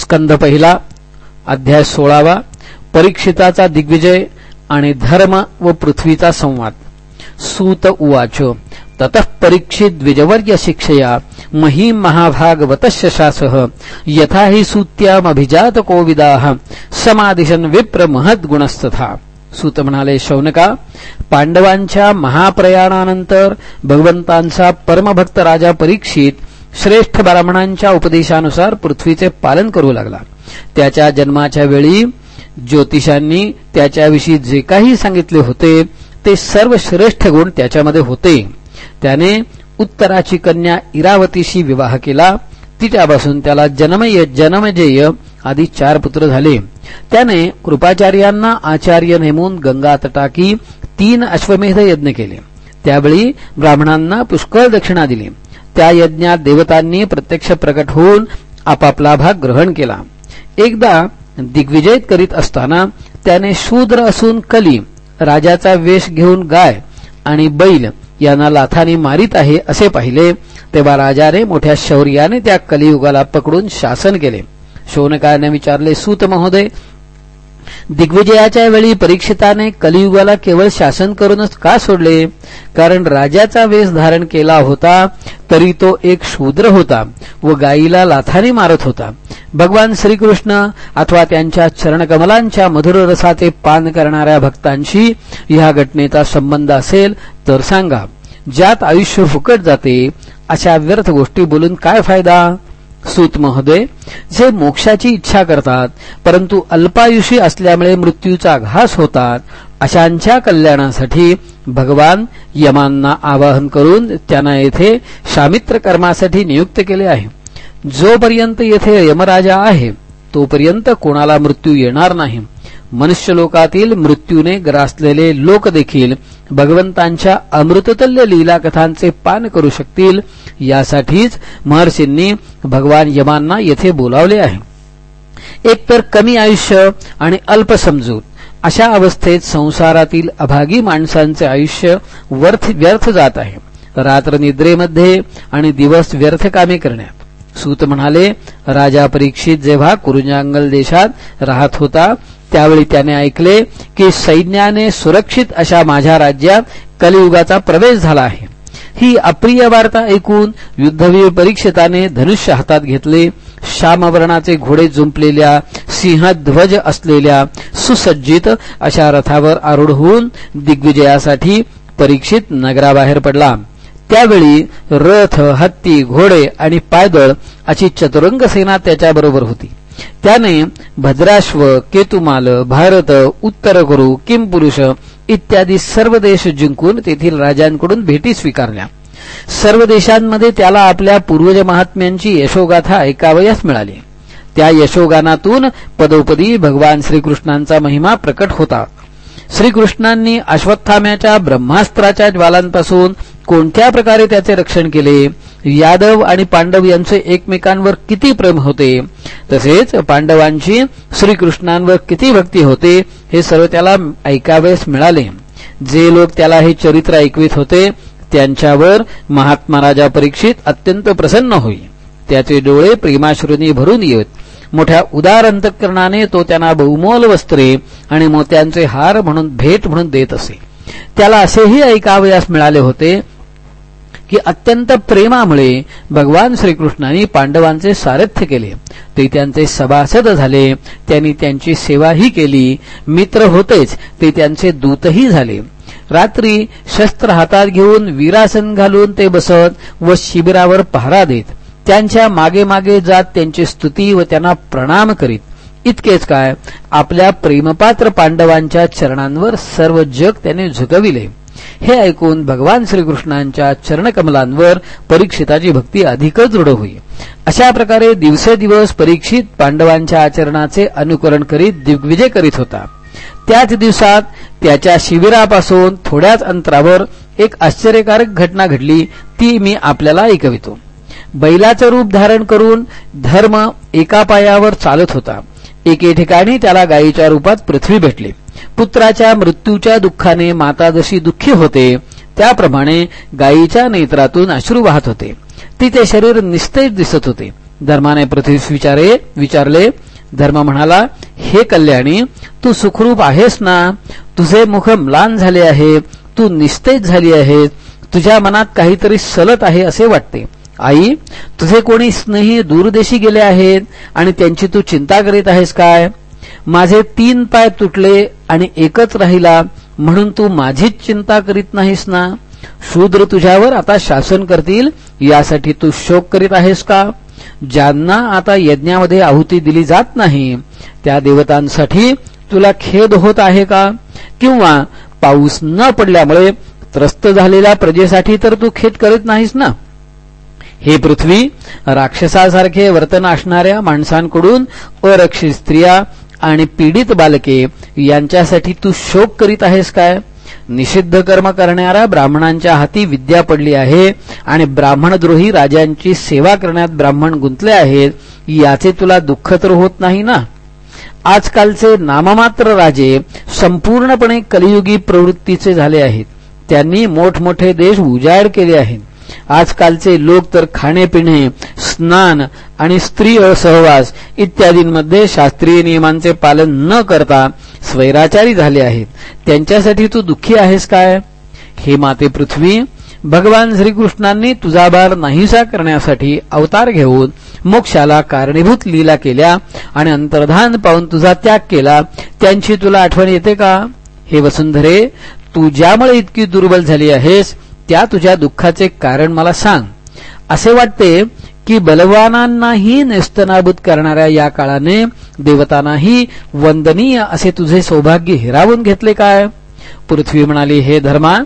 स्कंद पहिला अध्याय सोळावा परीक्षिताचा दिग्विजय आणि धर्म व पृथ्वीचा संवाद. सूत उवाच ततः परीक्षित द्विजवर्य शिक्षया मही महाभागवतशशासः यथा हि सूत्यामभिजात कोविदाः समादिशन विप्र महद्गुणस्तथा सूत म्हणाले शौनका पांडवांच्या महाप्रयाणानंतर भगवंतांचा परमभक्त राजा परीक्षित श्रेष्ठ ब्राह्मणांच्या उपदेशानुसार पृथ्वीचे पालन करू लागला. त्याच्या जन्माच्या वेळी ज्योतिषांनी त्याच्याविषयी जे काही सांगितले होते ते सर्व श्रेष्ठ गुण त्याच्यामध्ये होते. त्याने उत्तराची कन्या इरावतीशी विवाह केला. तिच्यापासून त्याला जन्मय जन्मजेय आदी चार पुत्र झाले. त्याने कृपाचार्यांना आचार्य नेमून गंगा तटाकी तीन अश्वमेध यज्ञ केले. त्यावेळी ब्राह्मणांना पुष्कळ दक्षिणा दिली. त्या यज्ञात देवतांनी प्रत्यक्ष प्रकट होऊन आपापला भाग ग्रहण केला. एकदा दिग्विजयत करीत असताना त्याने शूद्र असून कली राजाचा वेश घेऊन गाय आणि बैल यांना लाथाने मारित आहे असे पाहिले तेव्हा राजाने मोठ्या शौर्याने त्या कलियुगाला पकडून शासन केले. शौनकाने विचारले सूत महोदय दिग्विजयाच्या वेळी परीक्षिताने कलियुगाला केवळ शासन करूनच का सोडले? कारण राजाचा वेश धारण केला होता तरी तो एक शूद्र होता व गायीला लाथाने मारत होता. भगवान श्रीकृष्ण अथवा त्यांच्या चरणकमलांच्या मधुर रसाचे पान करणाऱ्या भक्तांशी ह्या घटनेचा संबंध असेल तर सांगा ज्यात आयुष्य फुकट जाते अशा व्यर्थ गोष्टी बोलून काय फायदा? सूत महोदय जे मोक्षाची इच्छा करतात परंतु अल्पायुषी असल्यामुळे मृत्यूचा घास होतात अशांच्या कल्याणासाठी भगवान यमांना आवाहन करून त्यांना येथे शामित्र कर्मासाठी नियुक्त केले आहे. जोपर्यंत येथे यमराजा आहे तोपर्यंत कोणाला मृत्यू येणार नाही. मनुष्यलोकातील मृत्यूने ग्रासलेले लोक देखील भगवंतांच्या अमृततल्य लीला कथांचे पान करू शकतील यासाठीच महर्षींनी भगवान यमांना येथे बोलावले आहे. एकतर कमी आयुष्य आणि अल्प समजूत अशा अवस्थेत संसारातील अभागी माणसांचे आयुष्य वर्थ व्यर्थ जात आहे. रात्र निद्रेमध्ये आणि दिवस व्यर्थ कामे करण्यात. सूत म्हणाले राजा परीक्षित जेव्हा कुरुंजांगल देशात राहत होता त्यावेळी त्याने ऐकले की सैन्याने सुरक्षित अशा माझ्या राज्यात कलियुगाचा प्रवेश झाला आहे. ही अप्रिय वार्ता ऐकून युद्धवीर परीक्षिताने धनुष्य हातात घेतले श्यामवर्णाचे घोडे जुंपलेल्या सिंहध्वज असलेल्या सुसज्जित अशा रथावर आरूढ होऊन दिग्विजयासाठी परीक्षित नगराबाहेर पडला. त्यावेळी रथ हत्ती घोडे आणि पायदळ अशी चतुरंग सेना त्याच्याबरोबर होती. त्याने भद्राश्व केतुमाल भारत उत्तर गुरु किमपुरुष इत्यादी सर्व देश जिंकून तेथील राजांकडून भेटी स्वीकारल्या. सर्व देशांमध्ये त्याला आपल्या पूर्वज महात्म्यांची यशोगाथा ऐकावयास मिळाली. त्या यशोगानातून पदोपदी भगवान श्रीकृष्णांचा महिमा प्रकट होता. श्रीकृष्णांनी अश्वत्थाम्याच्या ब्रह्मास्त्राच्या ज्वालांपासून कोणत्या प्रकारे त्याचे रक्षण केले? यादव आणि पांडव यांचे एकमेकांवर किती प्रेम होते तसेच पांडवांची श्रीकृष्णांवर किती भक्ती होते हे सर्व त्याला ऐकावेस मिळाले. जे लोक त्याला हे चरित्र ऐकवित होते त्यांच्यावर महात्मा राजा परीक्षित अत्यंत प्रसन्न होई. त्याचे डोळे प्रेमाश्रुनी भरून येत. मोठ्या उदार अंतकरणाने तो त्यांना बहुमोल वस्त्रे आणि मोत्यांचे हार म्हणून भेट म्हणून देत असे. त्याला असेही ऐकावयास मिळाले होते की अत्यंत प्रेमामुळे भगवान श्रीकृष्णांनी पांडवांचे सारथ्य केले. ते त्यांचे सभासद झाले. त्यांनी त्यांची सेवाही केली. मित्र होतेच. ते त्यांचे दूतही झाले. रात्री शस्त्र हातात घेऊन वीरासन घालून ते बसत व शिबिरावर पहारा देत. त्यांच्या मागे मागे जात त्यांची स्तुती व त्यांना प्रणाम करीत. इतकेच काय आपल्या प्रेमपात्र पांडवांच्या चरणांवर सर्व जग त्याने झुकविले. हे ऐकून भगवान श्रीकृष्णांच्या चरणकमलांवर परीक्षिताची भक्ती अधिकच दृढ होई अशा प्रकारे दिवसेदिवस परीक्षित पांडवांच्या आचरणाचे अनुकरण करीत दिग्विजय करीत होता. त्याच दिवसात त्याच्या शिबिरापासून थोड्याच अंतरावर एक आश्चर्यकारक घटना घडली ती मी आपल्याला ऐकवितो. बैलाचं रूप धारण करून धर्म एका पायावर चालत होता. एके ठिकाणी त्याला गायीच्या रूपात पृथ्वी भेटली. पुत्राच्या मृत्यूच्या दुःखाने माता जशी दुःखी होते त्याप्रमाणे गायीच्या नेत्रातून अश्रू वाहत होते. तिचे शरीर निस्तेज दिसत होते. धर्माने पृथ्वीस विचारे विचारले धर्म म्हणाला हे कल्याणी तू सुखरूप आहेस ना? तुझे मुख म्लान झाले आहे तू निस्तेज झाली आहे तुझ्या मनात काहीतरी सलत आहे असे वाटते. आई तुझे कोणी स्नेही दूरदेशी गेले आहेत आणि त्यांची तू चिंता करीत आहेस काय? माझे तीन पाय तुटले आणि एकच राहिला म्हणून तू माझीच चिंता करीत नाहीस ना? शूद्र तुझ्यावर आता शासन करतील यासाठी तू शोक करीत आहेस का? ज्यांना आता यज्ञामध्ये आहुती दिली जात नाही त्या देवतांसाठी तुला खेद होत आहे का? किंवा पाऊस न पडल्यामुळे त्रस्त झालेल्या प्रजेसाठी तर तू खेद करीत नाहीस ना? हे पृथ्वी राक्षसासारखे वर्तन असणाऱ्या माणसांकडून अरक्षित स्त्रिया आणि पीडित बालके यांच्यासाठी तू शोक करीत आहेस काय? निषिद्ध कर्म करणाऱ्या ब्राह्मणांच्या हाती विद्या पडली आहे आणि ब्राह्मणद्रोही राजांची सेवा करण्यात ब्राह्मण गुंतले आहेत याचे तुला दुःख तर होत नाही ना? आजकालचे नाममात्र राजे संपूर्णपणे कलियुगी प्रवृत्तीचे झाले आहेत. त्यांनी मोठमोठे देश उजाड केले आहेत. आजकालचे लोक तर खाणेपिणे स्नान आणि स्त्री सहवास इत्यादींमध्ये शास्त्रीय नियमांचे पालन न करता स्वैराचारी झाले आहेत. त्यांच्यासाठी तू दुःखी आहेस काय? हे माते पृथ्वी भगवान श्रीकृष्णांनी तुझा भार नाहीसा करण्यासाठी अवतार घेऊन मोक्षाला कारणीभूत लीला केल्या आणि अंतर्धान पाहून तुझा त्याग केला. त्यांची तुला आठवण येते का? हे वसुंधरे तू ज्यामुळे इतकी दुर्बल झाली आहेस त्या तुझ्या दुःखाचे कारण मला सांग. असे वाटते की बलवानांनाही नेस्तनाभूत करणाऱ्या या काळाने देवतांनाही वंदनीय असे तुझे सौभाग्य हिरावून घेतले काय? पृथ्वी म्हणाली हे धर्मा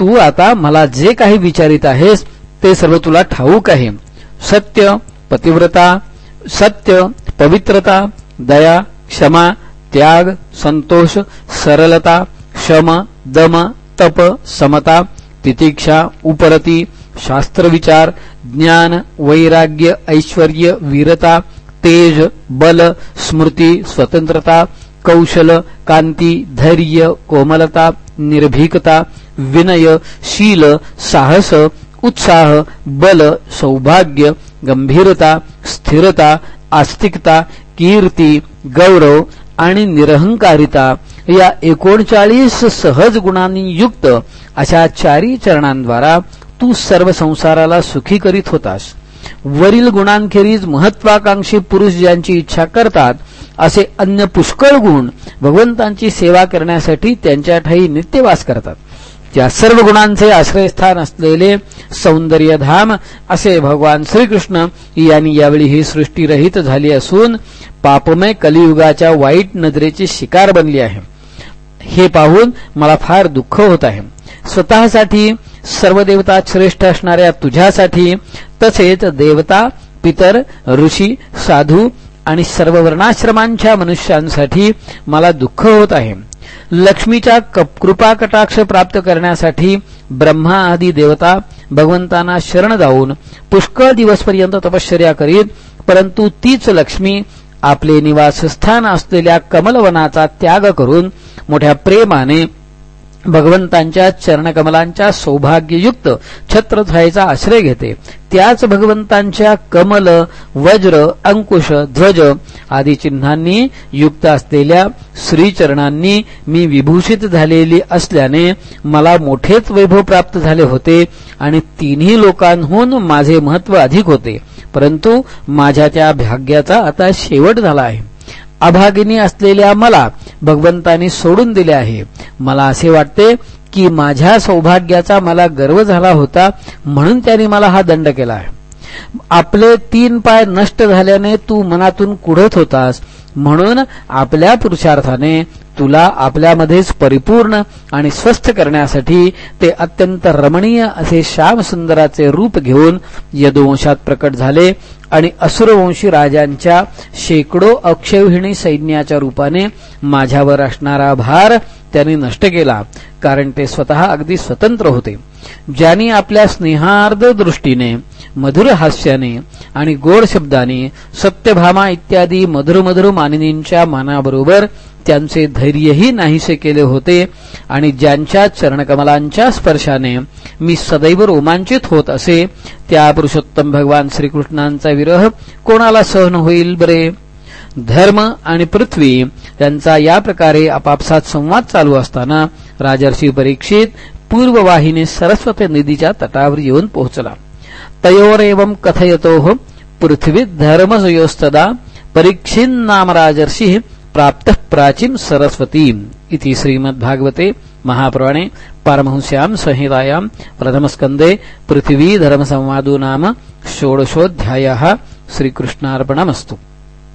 तू आता मला जे काही विचारित आहेस ते सर्व तुला ठाऊक आहे. सत्य पतिव्रता सत्य पवित्रता दया क्षमा त्याग संतोष सरलता शम दम तप समता तितिक्षा उपरती शास्त्रविचार ज्ञान वैराग्य ऐश्वर्य वीरता तेज बल स्मृती स्वतंत्रता कौशल कांती धैर्य कोमलता निर्भीकता विनय शील साहस उत्साह बल सौभाग्य गंभीरता स्थिरता आस्तिकता कीर्ती गौरव आणि निरहंकारिता या एकोणचाळीस सहज गुणांनी युक्त अशा चारी चरणांद्वारा तू सर्व संसाराला सुखी करीत होतास. वरील गुणांखेरीज महत्वाकांक्षी पुरुष ज्यांची इच्छा करतात असे अन्य पुष्कळ गुण भगवंतांची सेवा करण्यासाठी त्यांच्या ठाई नित्यवास करतात. त्या सर्व गुणांचे आश्रयस्थान असलेले सौंदर्यधाम असे भगवान श्रीकृष्ण यांनी यावेळी ही सृष्टीरहित झाली असून पापमय कलियुगाच्या वाईट नजरेची शिकार बनली आहे. हे पाहून मला फार दुःख होत आहे. स्वतःसाठी सर्व देवता श्रेष्ठ असणाऱ्या तुझ्यासाठी तसेच देवता पितर ऋषी साधू आणि सर्व वर्णाश्रमांच्या मनुष्यांसाठी मला दुःख होत आहे. लक्ष्मीच्या कृपा कटाक्ष प्राप्त करण्यासाठी ब्रह्मा आदी देवता भगवंतांना शरण जाऊन पुष्कळ दिवसपर्यंत तपश्चर्या करीत परंतु तीच लक्ष्मी आपले निवासस्थान असलेल्या कमलवनाचा त्याग करून मोठ्या प्रेमाने भगवंतांच्या चरणकमलांच्या सौभाग्ययुक्त छत्रछायेचा आश्रय घेते. त्याच भगवंतांच्या कमल वज्र अंकुश ध्वज आदी चिन्हांनी युक्त असलेल्या श्रीचरणांनी मी विभूषित झालेली असल्याने मला मोठेच वैभव प्राप्त झाले होते आणि तिन्ही लोकांहून माझे महत्त्व अधिक होते. परंतु माझ्या त्या भाग्याचा आता शेवट झाला आहे. अभागिनी असलेल्या मला भगवंतानी सोडून दिले आहे. मला असे वाटते की माझ्या सौभाग्याचा मला गर्व झाला होता म्हणून त्यांनी मला हा दंड केला आहे. आपले तीन पाय नष्ट झाल्याने तू मनातून कुढत होतास म्हणून आपल्या पुरुषार्थाने तुला आपल्यामध्येच परिपूर्ण आणि स्वस्थ करण्यासाठी ते अत्यंत रमणीय असे श्यामसुंदराचे रूप घेऊन यदुवंशात प्रकट झाले आणि असुरवंशी राजांच्या शेकडो अक्षयहिणी सैन्याच्या रूपाने माझ्यावर असणारा भार त्यांनी नष्ट केला कारण ते स्वतः अगदी स्वतंत्र होते. ज्यांनी आपल्या स्नेहार्द दृष्टीने मधुर हास्याने आणि गोड शब्दाने सत्यभामा इत्यादी मधुरमधुर मानिनींच्या मनाबरोबर त्यांचे धैर्यही नाहीसे केले होते आणि ज्यांच्या चरणकमलांच्या स्पर्शाने मी सदैव रोमांचित होत असे त्या पुरुषोत्तम भगवान श्रीकृष्णांचा विरह कोणाला सहन होईल बरे? धर्म आणि पृथ्वी यांचा या प्रकारे आपापसात संवाद चालू असताना राजर्षी परीक्षित पूर्ववाहिनी सरस्वती नदीच्या तटावर येऊन पोहोचला. तयोरेवं कथयतो पृथ्वी धर्मजयोस्तदा नाम राजर्षी प्राप्त प्राचीन सरस्वती इति श्रीमद्भागवते महापुराणे पारमहंस्यां संहितायां प्रथमस्कन्धे पृथिवीधर्मसंवादो नाम षोडशोऽध्यायः. श्रीकृष्णार्पणमस्तु.